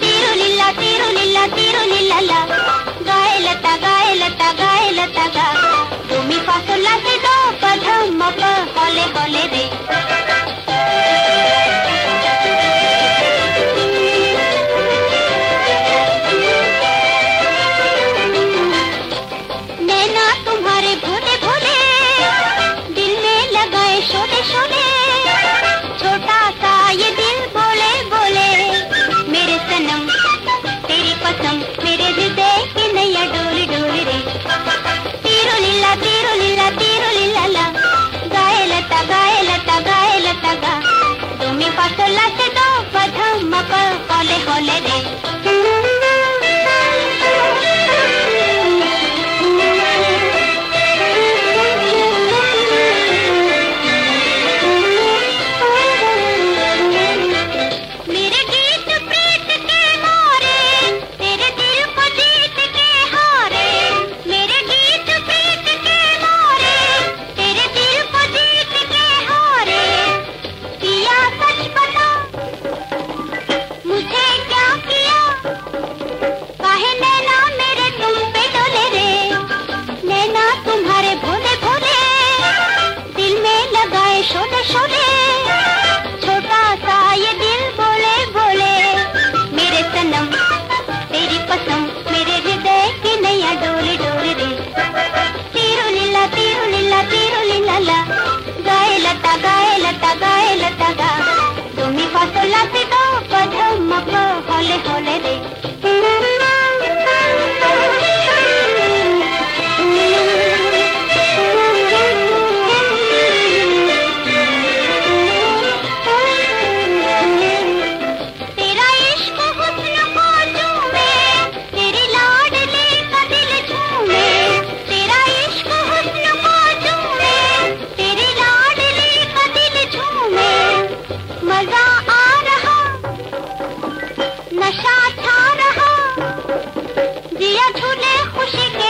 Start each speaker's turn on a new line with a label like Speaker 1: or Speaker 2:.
Speaker 1: తిరులిల్ల తిరులిల్ల తిరులిల్ల గాయలత గాయలత గాయలత గా मज़ा आ रहा। नशा छा रहा। जिया झूले खुशी के